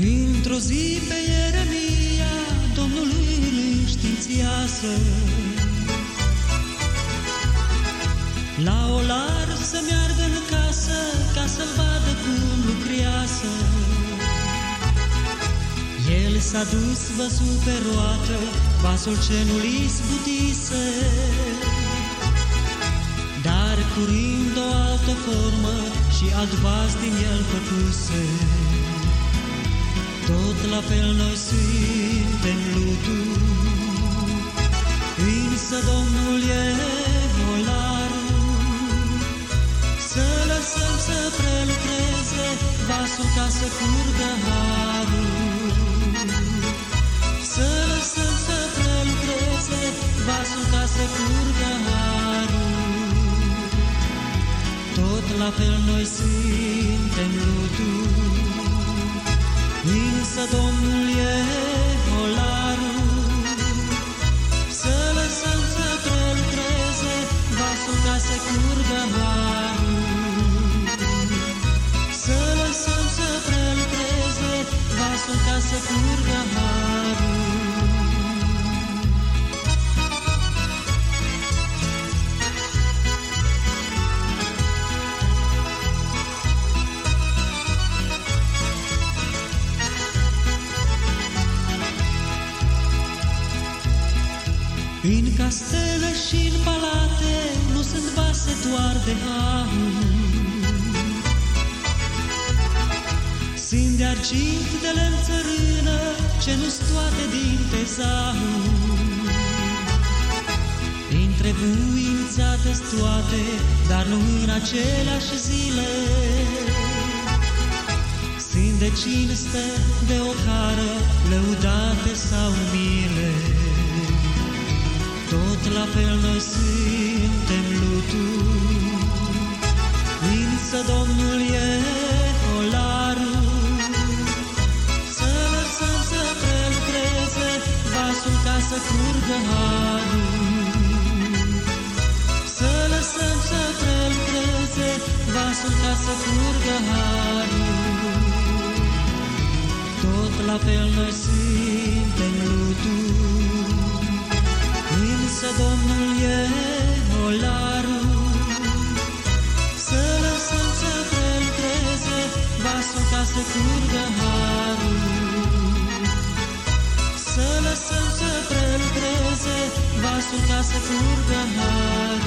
Într-o zi pe Ieremia Domnului îl înștiințiasă. La olar să meargă în casă Ca să-l vadă cum lucrează. El s-a dus văzut pe roată Vasul ce nu-l izbutise Dar curând o altă formă Și alt vas din el făcuse tot la fel noi suntem lutul, însă Domnul e volarul. Să lăsăm să prelucreze vasul ca să curgă harul. Să lăsăm să prelucreze vasul ca să curgă harul. Tot la fel noi suntem În castele și în palate nu sunt vase doar de aur. Sunt de argint, de lemn țărână, ce nu toate din tezaur. Întrebuințate toate, dar nu în aceleași zile. Sunt de cinste, de ocară, lăudate sau mile. Tot la fel noi suntem lutul, însă Domnul e olarul. Să lăsăm să prelucreze vasul ca să curgă harul. Să lăsăm să prelucreze vasul ca să curgă harul. Tot la fel noi suntem lutul, Însă Domnul e volarul, Să lăsăm să prelucreze vasul ca să curgă harul. Să lăsăm să prelucreze vasul ca să curgă harul.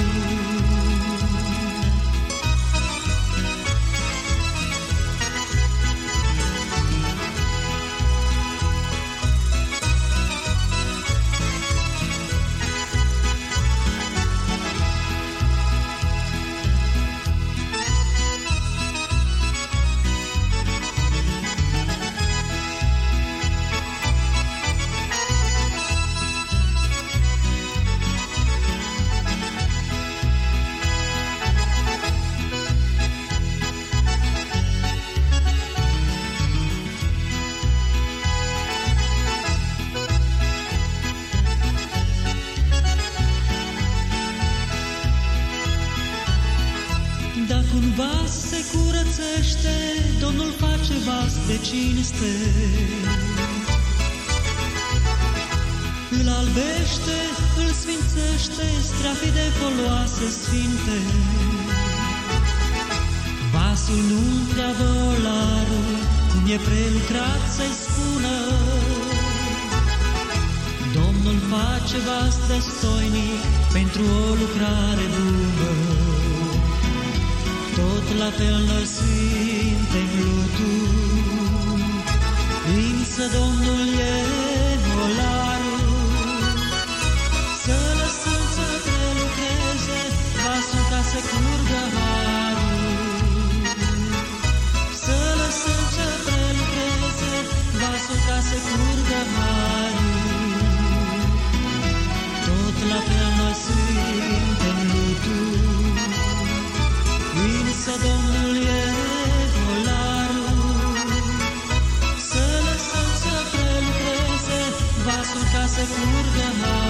Dacă un vas se curățește, Domnul face vas de cinste. Îl albește, îl sfințește, strafii de foloase sfinte. Vasul nu întreabă olarul, cum e prelucrat să-i spună. Domnul face vas destoinic pentru o lucrare bună. Tot la fel noi suntem lutul, însă Domnul e volarul. Să lăsăm să prelucreze vasul ca să curgă harul. Să lăsăm să prelucreze vasul ca să curgă harul. Tot la fel noi suntem se purga